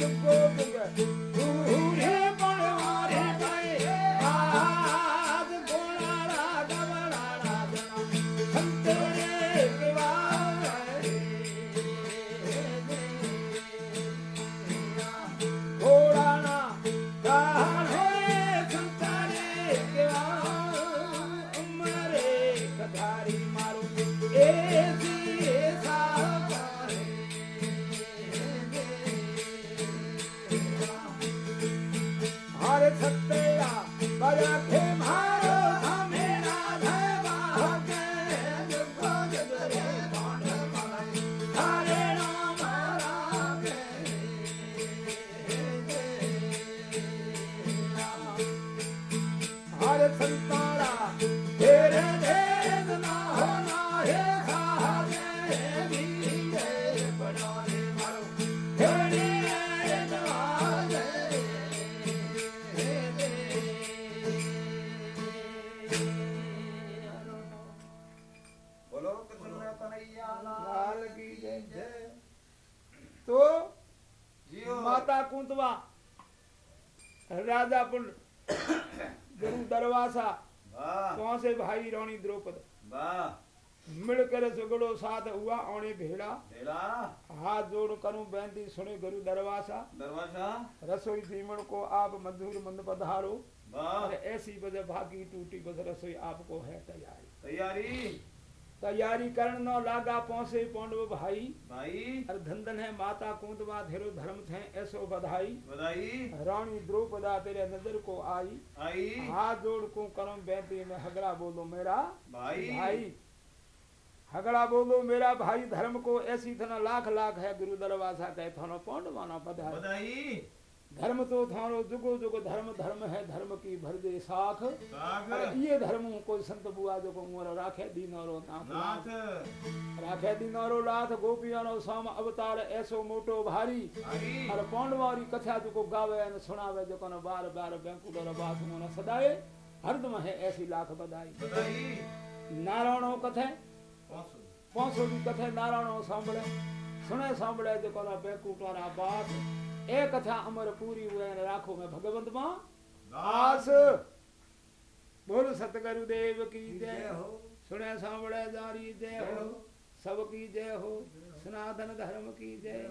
Teu povo साथ हुआ औने भेड़ा भेड़ा हाथ जोड़ करूँ बेनती सुने गुरु दरवासा दरवासा रसोई धीमण को आप मधुर मंद पधारो ऐसी बजे भागी टूटी बस रसोई आपको है तैयारी तैयारी तैयारी करण न लागा पहुँचे पौंडव भाई। भाई। धंधन है माता कुंतवा धेरो धर्म थे ऐसो बधाई। बधाई। रानी द्रौपदा तेरे नज़र को आई। आई। हाथ जोड़ को करम बेनती में हगड़ा बोलो मेरा। भाई। भाई हगड़ा बोलो मेरा भाई धर्म को ऐसी थना लाख लाख है गुरु दरवाज़ा कहे थानो पौंड माना बधाई। धर्म तो थारो जुगो जुगो धर्म धर्म है धर्म की भर दे साख। ये धर्म को संत बुआ जो को मोर राखे दीनोरो नाथ राखे दीनोरो रात गोपियानो साम अवतार ऐसो मोटो भारी। अर पौंडवारी कथा जो को गावे अन सुनावे जो कोन बार बार बैंकुलो रा बात मोन सदाए। हरदम है ऐसी लाख बधाई। नारायणो कथे? पौसो। दी कथे नारायणो सांबड़े सुने सांबड़े जो कोन बैंकुलो रा बात। એ કથા અમર પૂરી રાખો મેં ભગવંતમાં દાસ બોલો સતગુરુદેવ કી જય હો सुने सावड़े जारी जय हो। सब की जय हो। सनातन धर्म की जय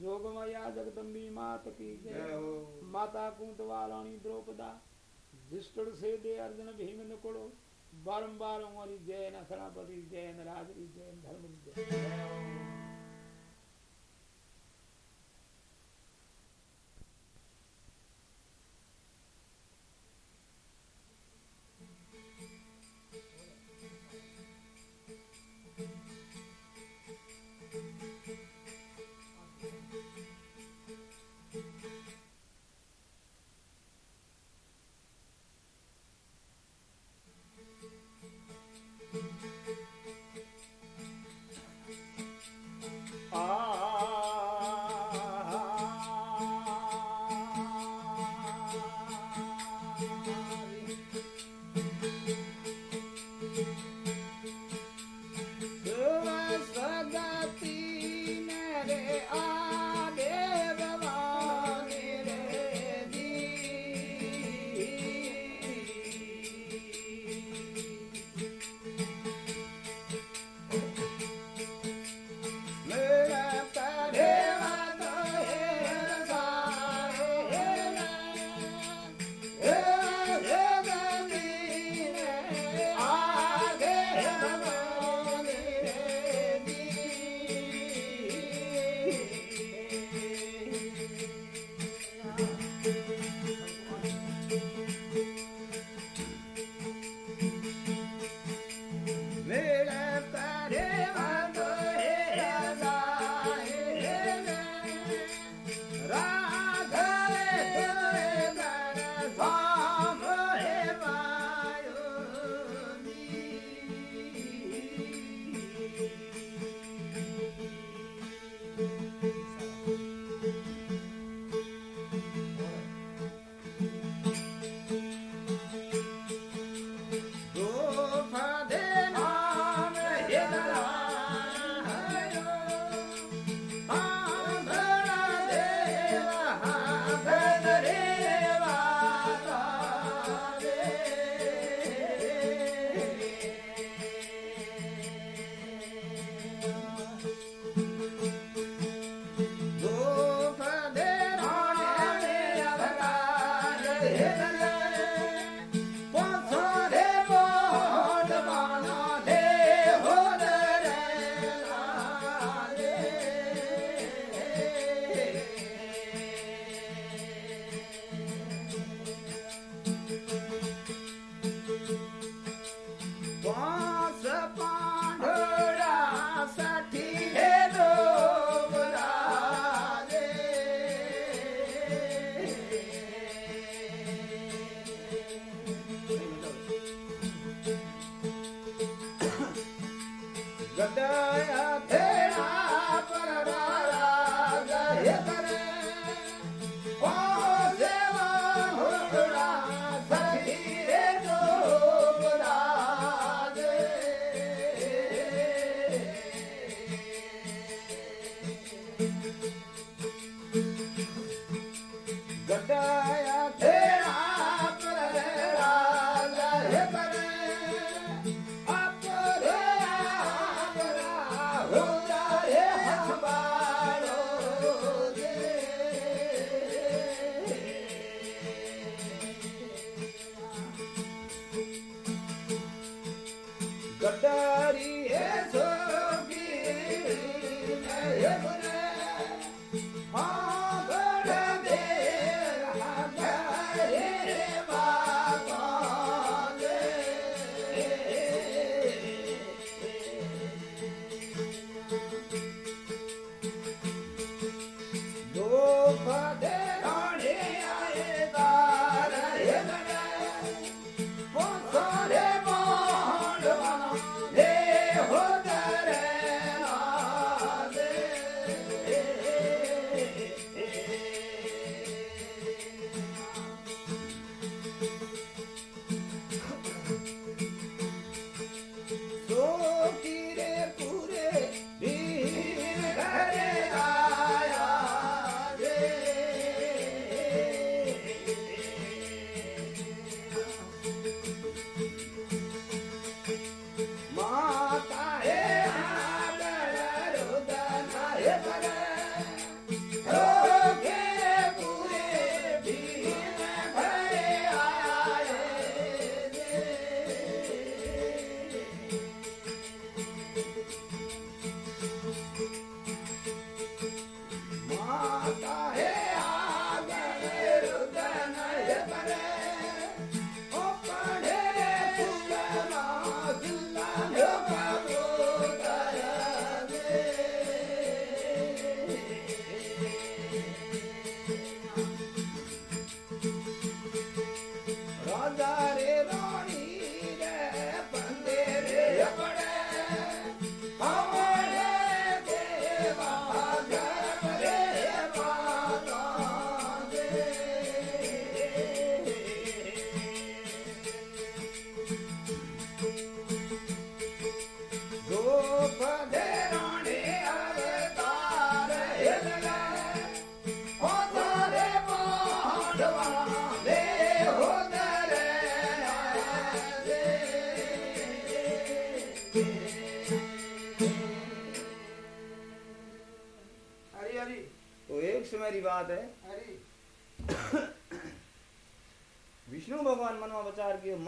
योग माया जगदम्बी मात की जय हो। माता कुंतवा रानी द्रौपदा। जिष्टुड़ से दे अर्जुन भीम निकुड़ो बारंबार हमारी जय न खराबरी जय न राजरी जय। धर्म जय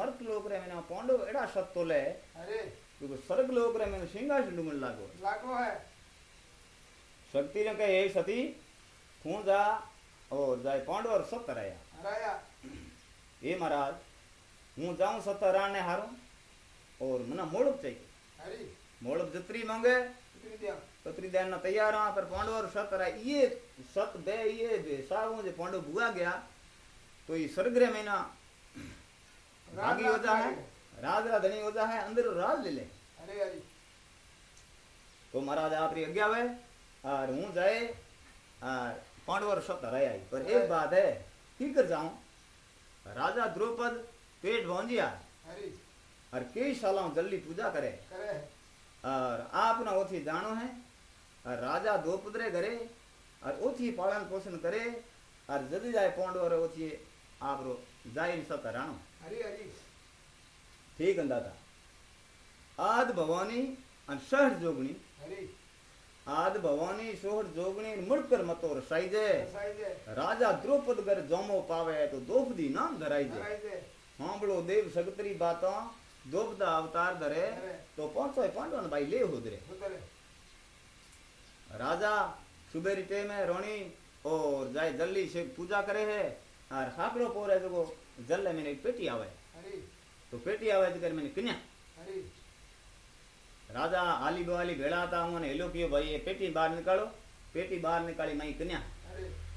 मर्त लोक रे मैंने पांडव एड़ा सत तो ले अरे। क्योंकि स्वर्ग लोक रे मैंने सिंहासन डूमन लागो। लागो है। शक्ति ने कहे सती तू जा और जाए पांडव और सत राया। राया। ये महाराज हूँ जाऊँ सत राणे हारू और मना मोड़प चाहिए। अरे। मोड़प जत्री मांगे दिया। तत्री ना तैयार हाँ पर पांडव और सत रहा ये सत बे ये बे सागों जे पांडव बुआ गया तो ये स्वर्ग में ना भागी हो जा है राज रा धनी हो जा है अंदर राज ले ले अरे तो महाराज आपरी आज्ञा है और हूँ जाए और पांडव और सत रह आई पर एक बात है की कर जाऊँ राजा द्रौपद पेट भौंजिया और कई साल जल्दी पूजा करे और आप ना ओथी जानो है और राजा द्रौपदरे करे और ओथी पालन पोषण करे और जद जाए पांडव ओथी आप रो जाए सब राणो अरे अरे ठीक अंदाता आद भवानी और सहर जोगणी आद भवानी सोहर जोगणी मुड़कर मतोर साइजे साई दे राजा द्रौपद कर जोमो पावे तो द्रौपदी नाम धराई दे हांबड़ो देव सगतरी बातों द्रौपदा अवतार धरे तो पहुंचो पांडवन भाई ले होदरे। उतरे राजा सुबेरी टे में रोनी और जाए जल्दी से पूजा करे है और हाकड़ो पोरे जो जल मैंने एक पेटी आवे तो पेटी आवे तो कर मैंने कन्या। राजा आली बवाली भेड़ा था उन्होंने हेलो कियो भाई ये पेटी बाहर निकालो। पेटी बाहर निकाली मई कन्या।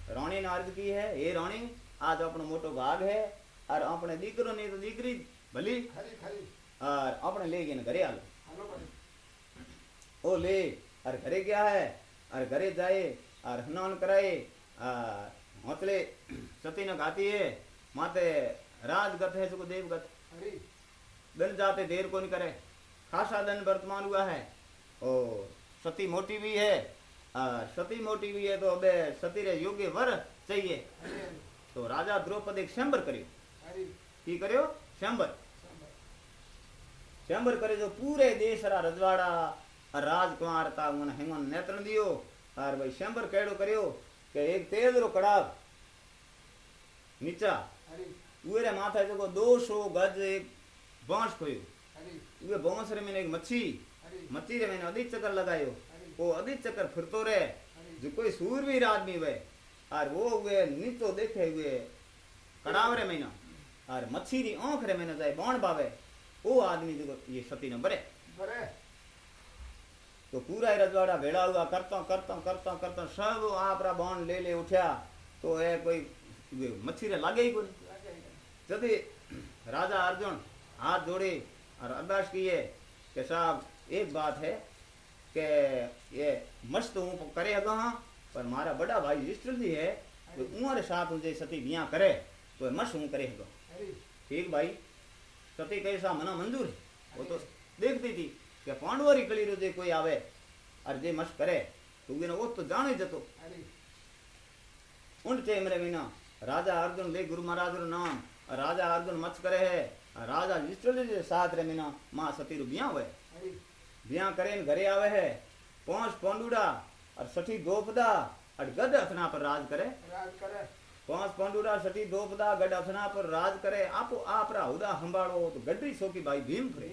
रानी ने अर्ज़ की है हे रानी आज अपनो मोटो भाग है और अपने दीकरो नहीं तो दीकरी भली? और अपने ले गए घरे आलो। ओ ले और घरे गया है? और घरे जाए और स्नान कराए और होतले सती न गाती है माते राजगत है सुख देवगत दिन जाते देर को नहीं करे। खासा दिन वर्तमान हुआ है। और सती मोटी भी है। सती मोटी भी है तो अब सती रे योग्य वर चाहिए। तो राजा द्रौपदी शंबर करियो की करियो? शंबर। शंबर। करे जो पूरे देश रा रजवाड़ा राजकुमार था उन हेमन नेत्र दियो। और भाई शंबर केड़ो करियो? के एक तेज रो कड़ाव नीचा। उरे माथा जो दो सौ गज एक बाँस खोयो। उहे बाँस रे मैंने एक मच्छी मच्छी रे मैंने अधिक चक्कर लगायो। वो अधिक चक्कर फिरतो रे जो कोई सूरवीर आदमी वे और वो हुए नीचो देखे हुए कड़ाव रे महीना और मच्छी री आँख रे महीना जाए बाण बावे वो आदमी जो ये सती न बरे बरे। तो पूरा ही रजवाड़ा भेड़ा हुआ करता करता करता करता सब आप बाण ले ले उठा तो ये कोई मच्छी रे लागे ही कोई जब राजा अर्जुन हाथ जोड़े और अरदास किए कि साहब एक बात है कि ये मस्त हूँ करे अगा पर मारा बड़ा भाई युधिष्ठिर जी है तो उमर साथ मुझे सती बिया करे तो मस्त हूँ करे अगा ठीक भाई सती कैसा मना मंजूर है वो तो देखती थी कि पांडवरी कली रोज़े कोई आवे और जे मस्त करे तो वो तो जाने जतो उन टे मेरे बिना राजा अर्जुन ले गुरु महाराज रो नाम। राजा अर्जुन मच करे है। राजा युधिष्ठिर साथ रे मीना माँ सती रो बिया हुए। बिया करे घरे आवे है। पहुँच पोंडुड़ा और सठी दोपदा और गद अथना पर राज करे। राज करे। पहुँच पोंडुड़ा सठी दोपदा गड अथना पर राज करे। आपो आप रा हुदा संभाळो तो गडरी सोकी भाई भीम फरे।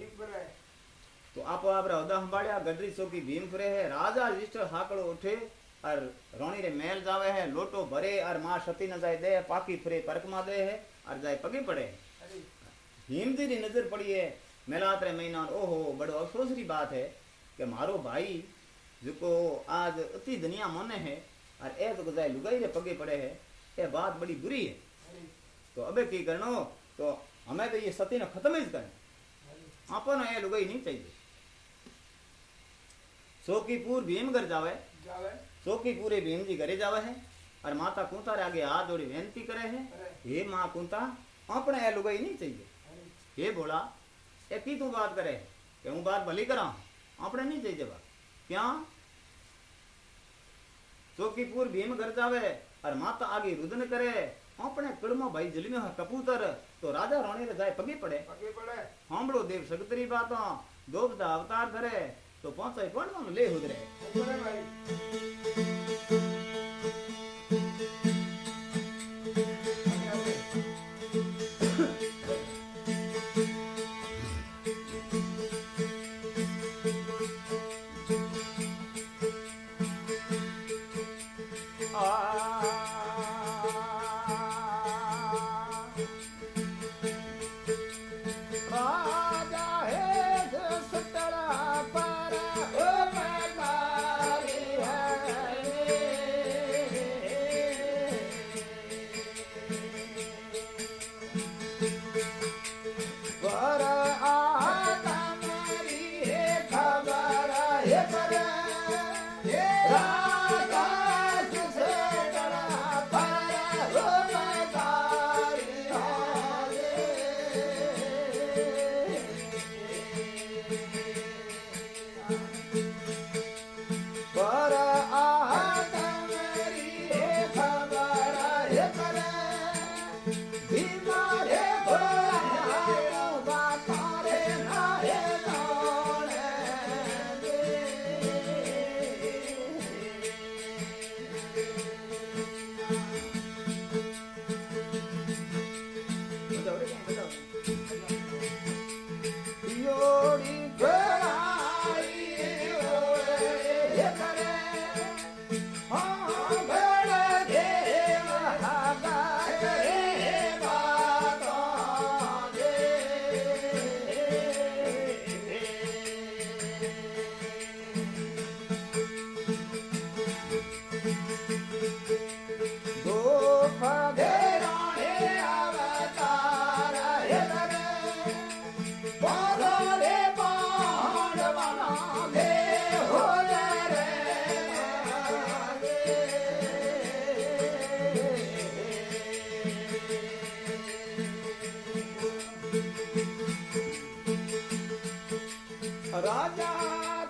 तो आपो आप रा हुदा संभाळ्या गडरी सोकी भीम फरे है। राजा युधिष्ठिर हाकड़ो उठे। और रोणी रे महल जावे है लोटो भरे और माँ सती न जाए दे पाकी फरे परकमा दे है और जाए पगे पड़े भीम जी नज़र पड़ी है मेलात रे महीना ओहो बड़ो अफसोस री बात है कि मारो भाई जो आज अति दुनिया माने है और ए तो जाए लुगाई रे पगे पड़े है ये बात बड़ी बुरी है। तो अबे की करनो तो हमें तो ये सती ने खत्म ही करना। अपन ये लुगाई नहीं चाहिए। सोकीपुर भीमगढ़ जावे सोकी भीम घरे जावे। है और माता कुंता रे आगे हाथ जोड़ी बेनती करे है हे माँ कुंता अपने ये लुगाई नहीं चाहिए हे बोला એ કીધું વાત કરે કે હું વાત ભલી કરા આપણે નહીં જઈ જવા ક્યાં ચોકીપુર ભીમ ઘર જાવે और माता आगे रुदन करे अपने कड़मा भाई जलमे कपूतर तो राजा रानी रे जाए पगे पड़े पगे पड़े हांबड़ो देव सगतरी बाता दोबदा अवतार करे तो पहुँचे पॉइंट ले हुदरे भाई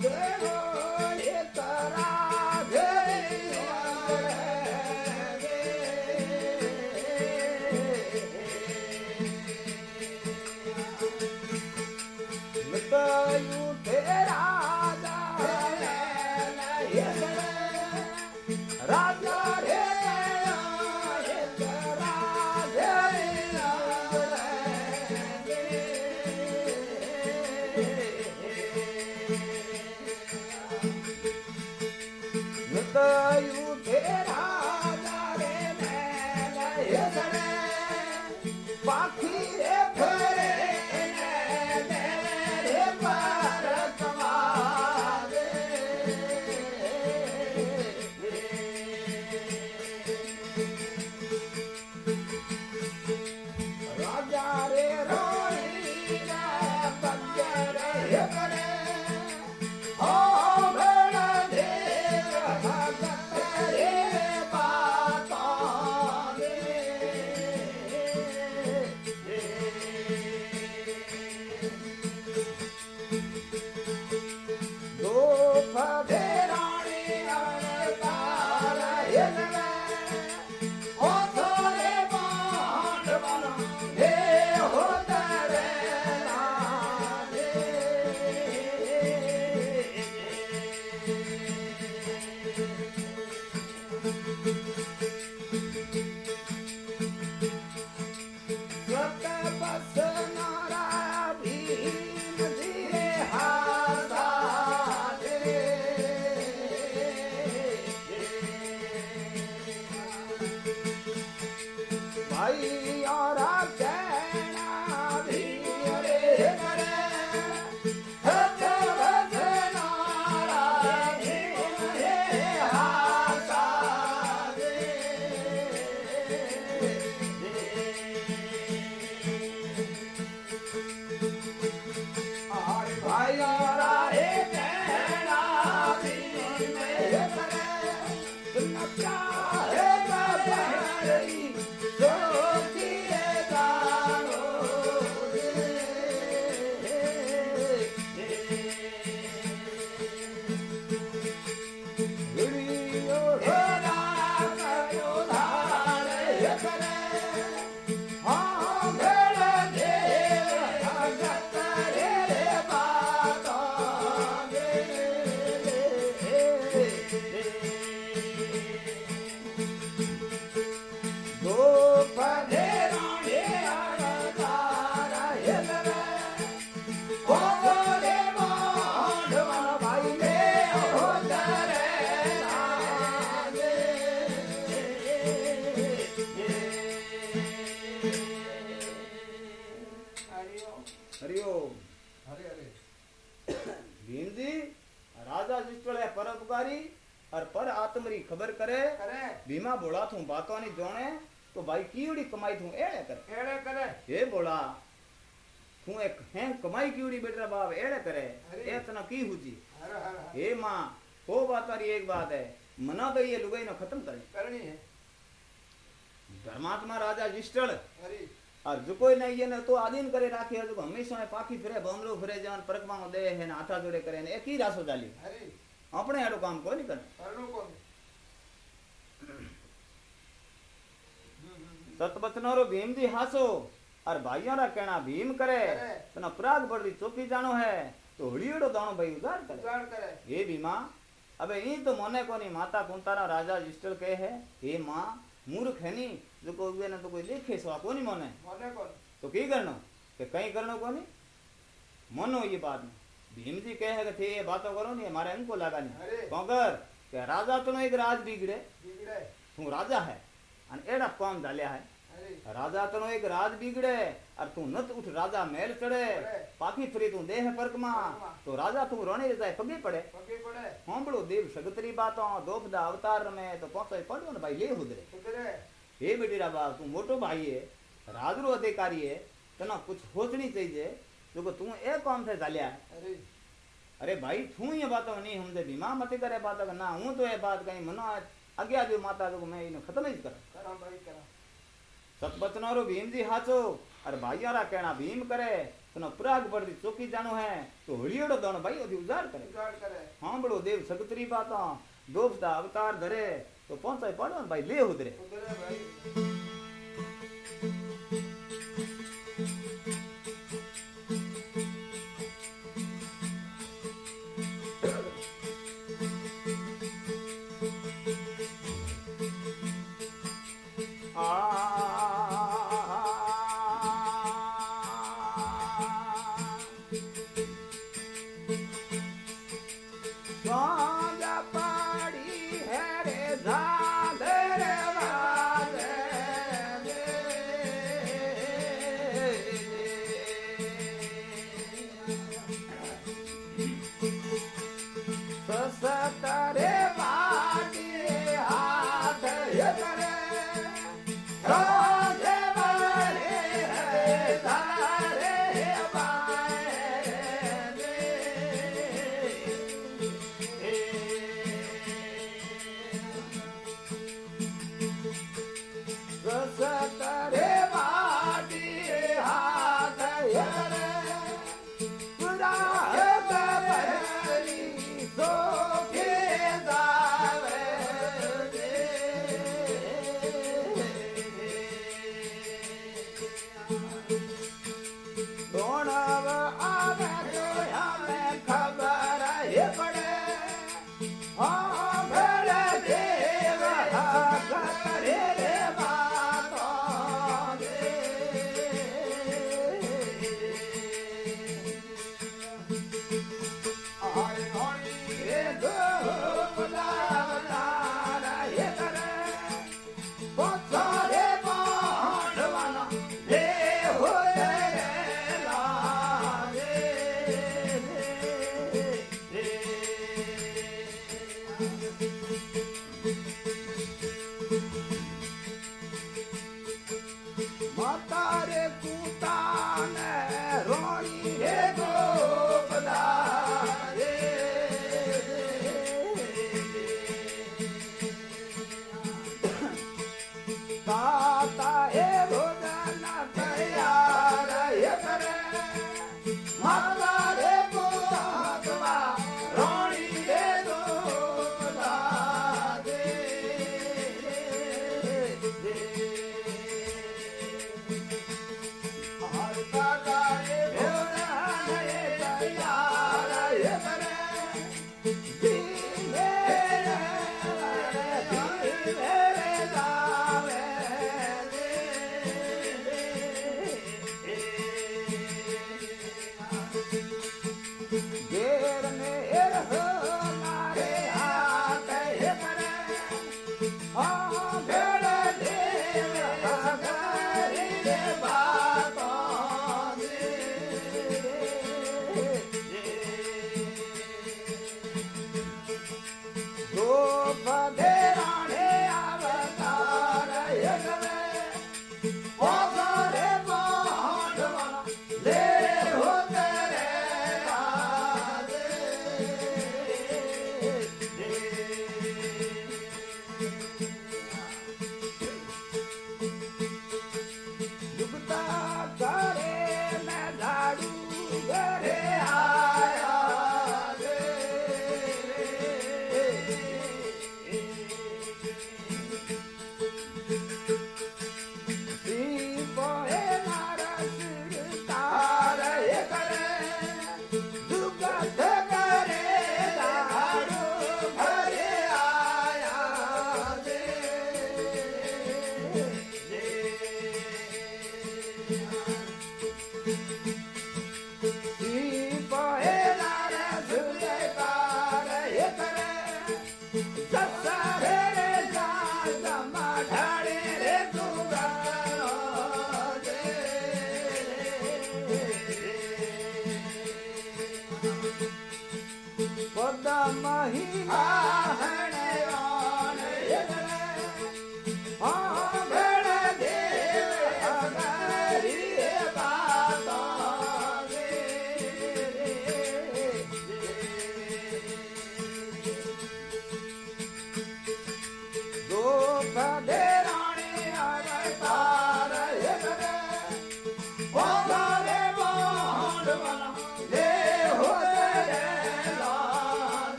Yeah. ભીમા બોલા થું બાતોની જોણે તો ભાઈ કીવડી કમાઈ થું એળે કરે એળે કરે હે બોલા તું એક હે કમાઈ કીવડી બેટરા બાપ એળે કરે એ તને કી હુજી हे माँ वो बात वाली एक बात है मना तो ये लुगाई ना खत्म करे करनी है धर्मात्मा राजा जिष्टल और जो कोई नहीं ये ना तो आधीन करे राखी है जो हमेशा पाखी फिरे बमरो फिरे जान परकमा दे है ना हाथा जोड़े करे ने एक ही रासो डाली अपने आड़ो काम कोई नहीं सतबचनो रो भीम जी हासो और भाइयों रा कहना भीम करे। तो तना बढ़ रही चौकी जानो है तो हड़ी उड़ो दानो भाई उधार करे। उधार करे। हे भीमा अबे ये तो मोने नहीं माता कुंतारा राजा जिस्टर के है हे माँ मूर्ख है नहीं जो को ने तो कोई लेखे सवा कोनी मोने। मोने कोन। तो की करनो? के कहीं करनो को नहीं मनो ये बात में भीम जी कहे कि थे ये बातों करो नहीं हमारे अंग को लगा नहीं कौन कौकर राजा तो एक राज बिगड़े। बिगड़े। तू राजा है। एडा कौम डाल्या है। राजा तनो एक राज बिगड़े और तू नत उठ राजा मेल चढ़े। पाकी फ्री तू देह परकमा तो राजा तू रोने जाए पगे पड़े। पगे पड़े। होमड़ो देव सगतरी बातों दोख अवतार रमे तो पोसे पड़ो ना भाई ले हुदरे हे बेटीरा बाप तू मोटो भाई है राज रो अधिकारी है तना कुछ होतनी चाहिए जो को तू एक काम से चलया अरे। भाई तू ये बात नहीं हमदे बीमा मत करे बात ना हूँ तो ये बात कहीं मनो जो माता जो मैं इन्हें खत्म ही कर। सतबचनारो भीम जी हाचो और भाइयारा कहना भीम करे तनो प्राग पर चौकी जानो है तो हड़ियोड़ो दानो भाई ओदी उजार करे। उजार करे। हाँ बड़ो देव सगतरी बाता दोस्त अवतार धरे तो पहुंचाई पड़ो भाई ले उधरे। उधरे भाई।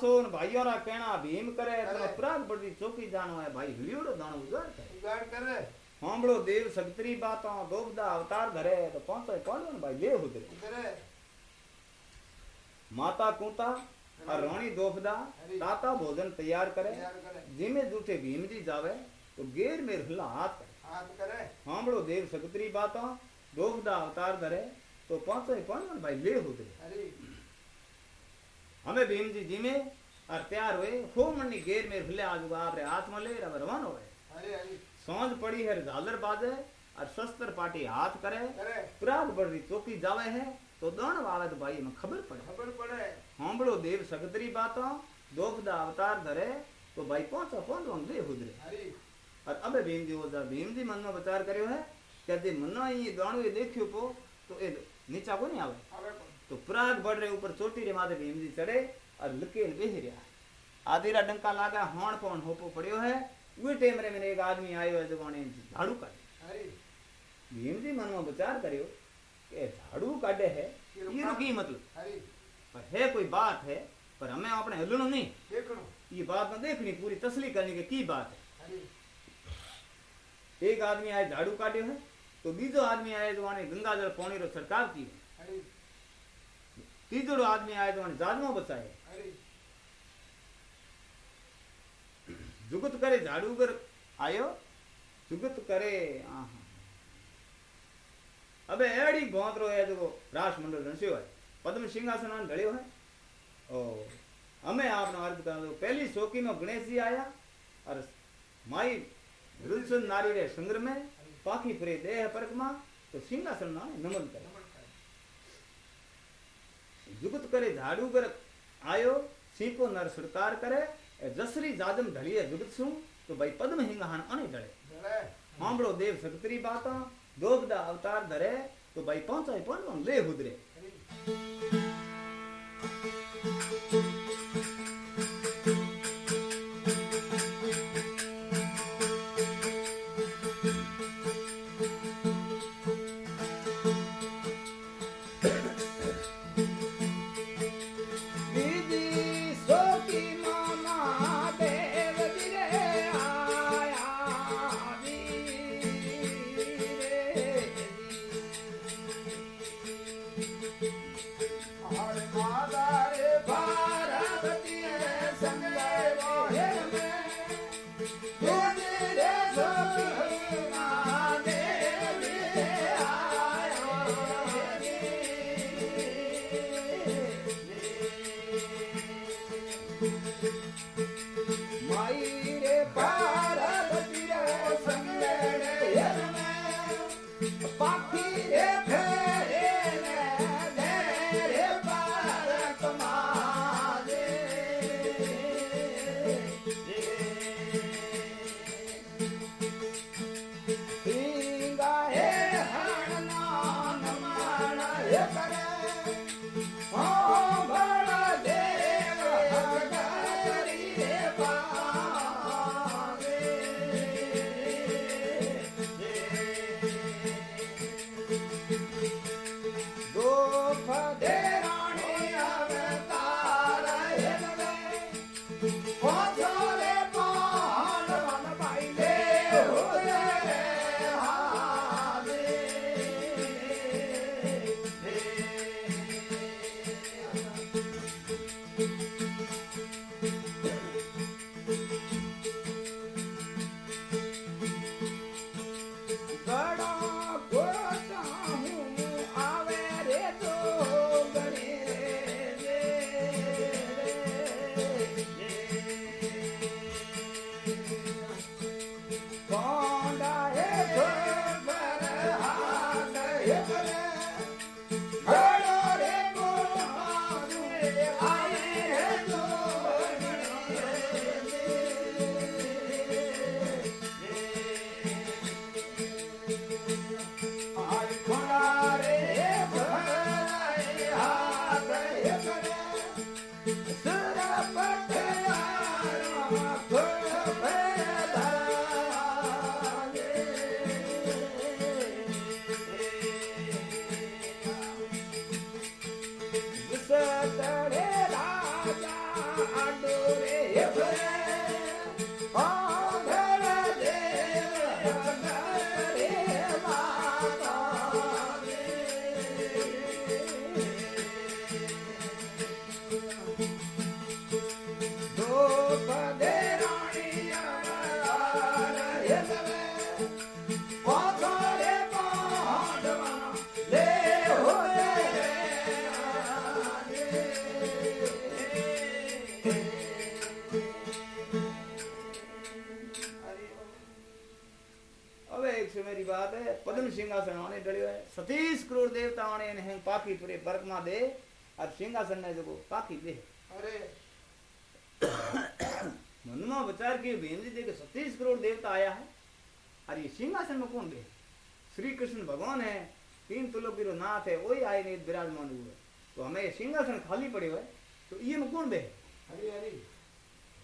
भीम जी हासो न भाइयों कहना भीम करे तो अपराध बड़ी चौकी जानो है भाई लियोड़ो दानो उजाड़ करे उजाड़ करे हांबड़ो देव सगतरी बातों दोबदा अवतार धरे तो पहुंचो पहुंचो भाई ले हुदरे माता कूता और रानी दोफदा ताता भोजन तैयार करे जिमे जूठे भीम जी जावे तो गेर में हिला हाथ करे हाथ करे हांबड़ो देव सगतरी बातों दोफदा अवतार धरे तो पहुंचो पहुंचो भाई ले हुदरे हरी हमें भीम जी जिमे और तैयार हुए खूब मनी गेर में हिले आज आपरे हाथ में ले अब रवाना हुए। हरी हरी पड़ी है झालर बाजे और शस्त्र पाटी हाथ करे। प्राग बड़ी चौकी जावे है तो दौड़ आवे तो भाई में खबर पड़े। खबर पड़े। हांबड़ो देव सगतरी बातों दोपदा अवतार धरे तो भाई पहुंचो पहुंचो हम दे हुदरे और अबे भीम जी ओजा भीम जी मन में विचार करियो है कि यदि मनो ये दाणो ये देखियो पो तो ए नीचा को नहीं आवे तो प्राग बढ़ रहे ऊपर चोटी रे माथे भीम जी चढ़े और लकेल बेह रहा आधीरा डंका लागा होण पोण होपो पड़ियो है। उहे टेम रे मैंने एक आदमी आयो है जो ने झाड़ू काटे हरी भीम जी मन में विचार करियो कि झाड़ू काटे है ये रो की मतलब? पर है कोई बात है पर हमें अपने हलनो नहीं। देखणो। ये बात न देखनी पूरी तसली करनी की की बात है। एक आदमी आए झाड़ू काटे है तो बीजो आदमी आए जो आने गंगा जल पानी रो छिड़काव की हरी तीजो आदमी आए जो आने जाजमो बचाए हरी जुगत करे झाड़ू कर आयो जुगत करे अबे एड़ी बहुत रो है जो रास मंडल रंस्यो है। पद्म सिंहासन ढलियो है। ओ हमें आपने अर्ज़ कर दो पहली शोकी में गणेश जी आया और माई रुलसन नारी रे संग्र में पाखी फिरे देह परकमा तो सिंहासन ना नमन करे नमन करे जुगत करे झाड़ू कर आयो सीपो नर सुरकार करे जसरी जाजम ढलिए जुगत सु तो भाई पद्म हिंग हण अने डरे हांबड़ो देव सगतरी बाता दोबदा अवतार धरे तो भाई पहुंचाई पहुंचो ले हुदरे हरे भगवान है तीन तुलो की नाथ है वही आए नहीं विराजमान हुए। तो हमें ये सिंहासन खाली पड़े हुए तो ये में कौन हरी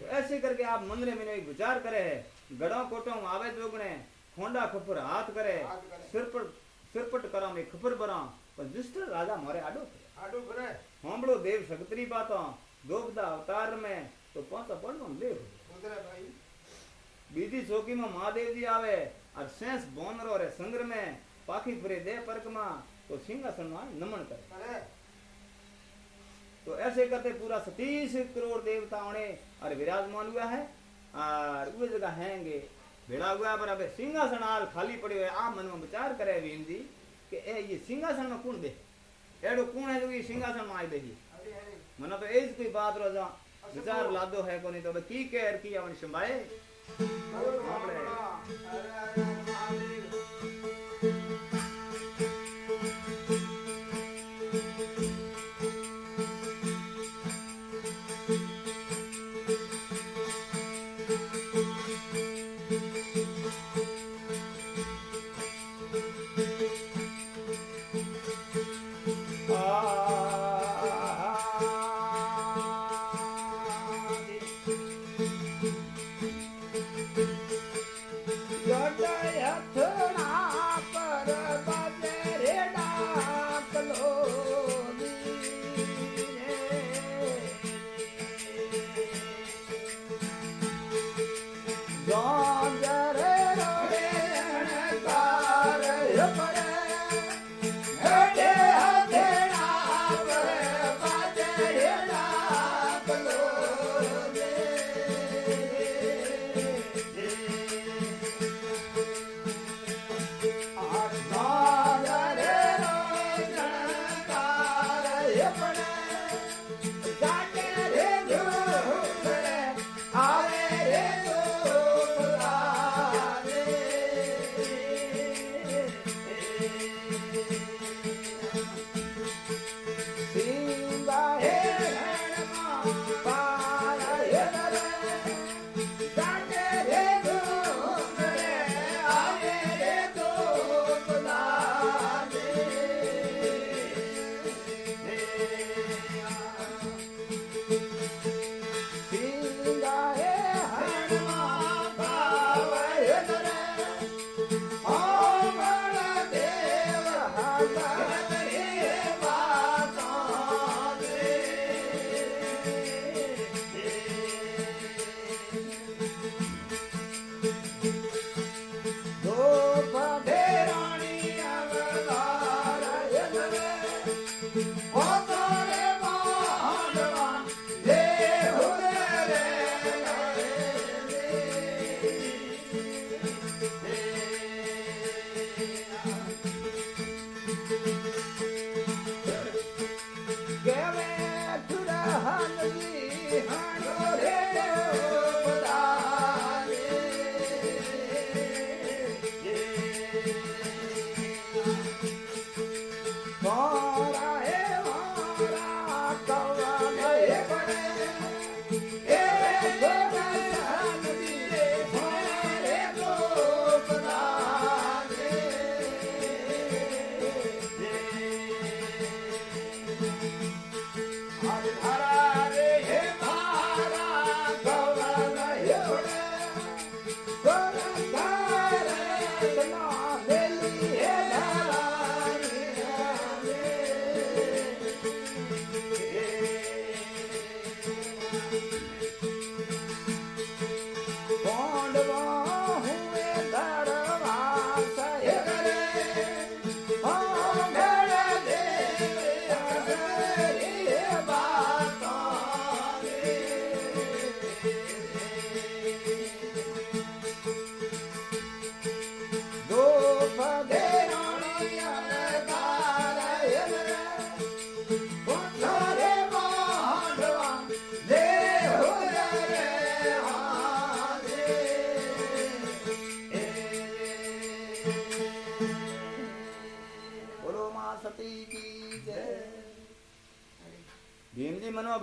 तो ऐसे करके आप मंदिर में एक विचार करे है गड़ा कोटो आवे जोगने खोंडा खपर हाथ करे सिर पर सिरपट करा में खपर बरा पर दुष्ट राजा मारे आडो आडो करे हमड़ो देव शक्ति बातों दोगदा अवतार में तो पाँच पढ़नो देव। भाई। बीजी चौकी में महादेव जी आवे और शेष बोनरो रे संग्र में पाखी फरे दे परक तो सिंहासन में नमन करे तो ऐसे करते पूरा सतीश करोड़ देवता ने और विराजमान हुआ है और वो जगह हैंगे भेड़ा हुआ पर अब सिंहासन आल खाली पड़े हुए आप मन में विचार करे भीम जी कि ए ये सिंहासन में कौन दे एडो कौन है जो ये सिंहासन में आई दे मन तो एज कोई बात रो जा विचार लादो है कोनी तो की केयर की अपन संभाए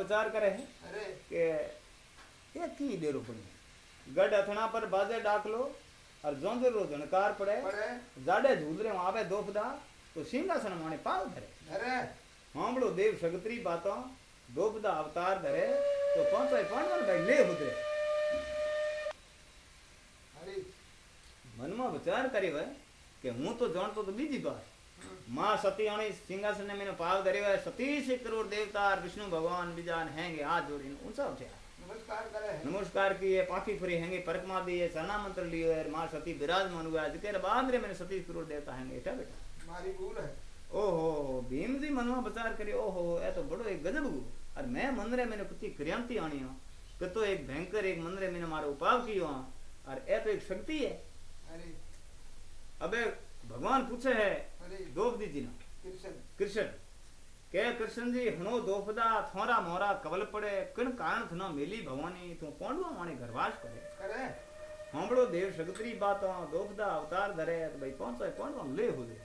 विचार करे है के ये की डेरो पड़ी गढ़ अथना पर बाजे डाक लो और जोंदे रो झनकार पड़े जाडे झूलरे आवे दोफदा तो सिंहासन माने पाव धरे धरे हांबड़ो देव सगत्री बातों दोफदा अवतार धरे तो पहुंचे पांडव भाई ले उतरे मन में विचार કર્યો है કે હું તો જાણતો તો બીજી વાત माँ सती हणी सिंहासन में पाव धरे से करोड़ देवता और विष्णु भगवान विजान हैंगे हाथ जोड़ी ऊँचा उठा। नमस्कार नमस्कार किए पाखी फुरी हैंगे परिक्रमा दिए सना मंत्र लिए माँ सती विराजमान हुआ जिकेर बाद रे मैंने सतीश करोड़ देवता हैंगे बेटा बेटा मारी भूल है। ओहो भीम जी मनवा बचार करे ओहो ए तो बड़ो एक गजब गु और मैं मन रे मैंने पुती क्रियंती आनी कि तो एक भयंकर एक मन रे मैंने उपाव कियो और तो एक शक्ति है। अबे भगवान पूछे है द्रौपदी जी ना। कृष्ण। के कृष्ण जी हणो दोफदा थोरा मोरा कवल पड़े किन कारण थनो मेली भवानी? तू कोंडवा माने घरवास करे? करे। हमड़ो देव सगत्री बातो दोफदा अवतार धरे तो भाई पहुंचो कोंडवा ले हो दे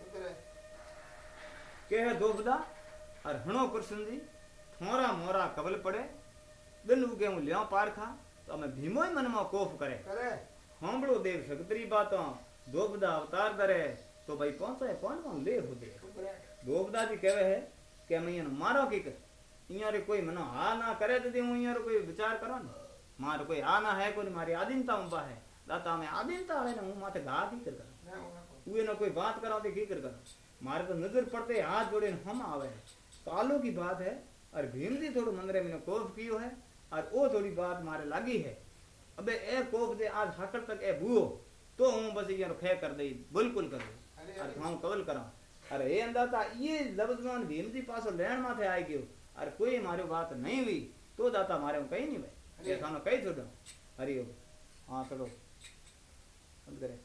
के है दोफदा और हणो कृष्ण जी थोरा मोरा कवल पड़े दिन उगे हूँ लिया पार खा तो मैं भीमो ही मन में कोफ करे। करे। हमड़ो देव सगत्री बातो दोबदा अवतार करे तो भाई पहुँचा है? कौन कौन? ले हो दे दोबदा जी कहे है कि मैं इन मारो की कर। कोई मनो हा ना करे तो हूँ इया कोई विचार करो ना। मार कोई आ ना है, कोई मारी आदीनता उबा है। दाता में आदीनता है ना हूँ माथे घा की कर कर। उए ना कोई बात करो तो की कर कर। मारे तो नज़र पड़ते, हाथ जोड़े हम आवे। कालो की बात है और भीम जी थोड़ा मंदिर में कोफ कियो है और वो थोड़ी बात मारे लगी है। अबे ए कोफ दे आज हाकड़ तक ए बुओ तो हूँ बस यार खे कर दई, बिल्कुल कर दई। अरे हम कबल करा अरे ए अंदाता ये जबरदमान भीम जी पास लेन माथे आई गयो। अरे कोई मारे बात नहीं हुई तो दाता मारे कहीं नहीं भाई ये थानो कही छोड़ो हरिओम हाँ चलो। बंद करे।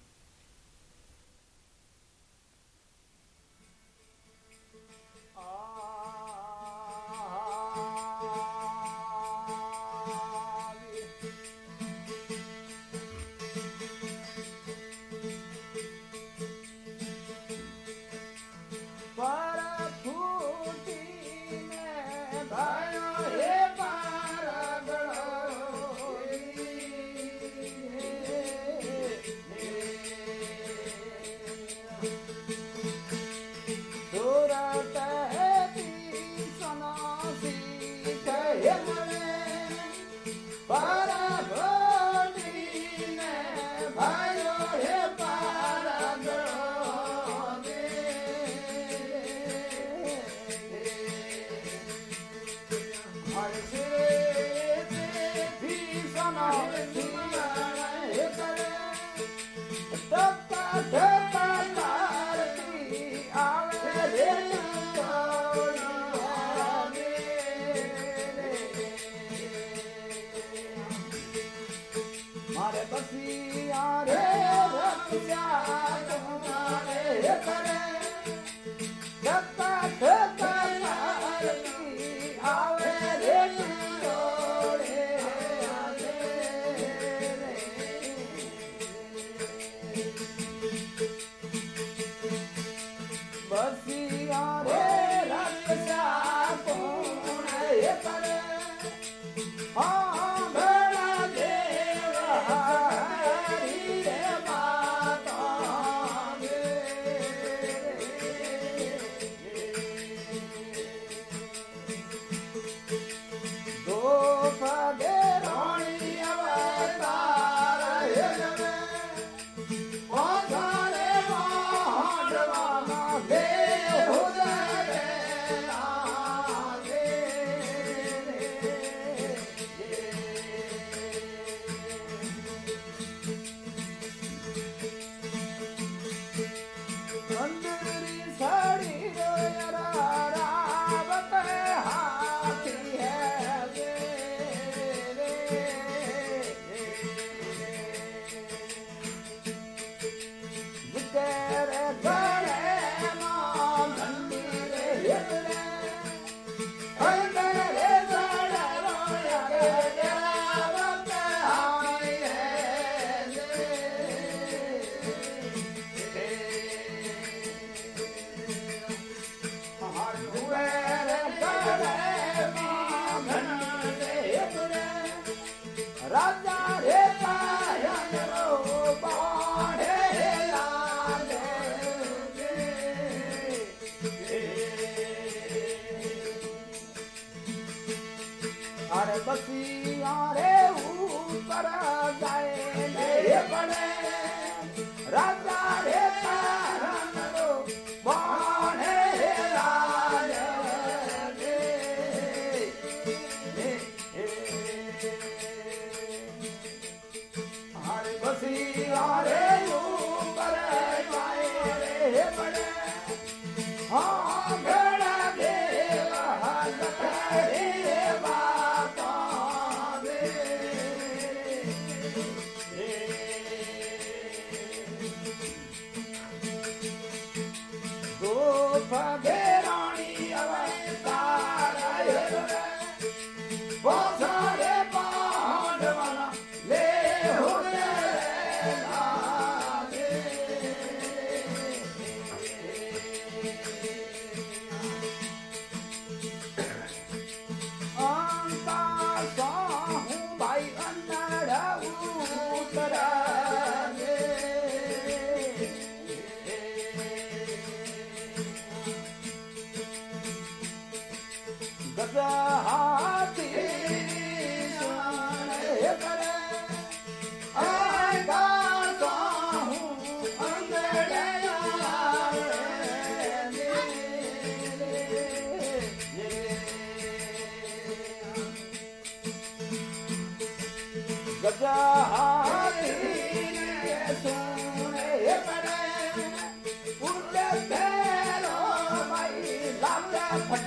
What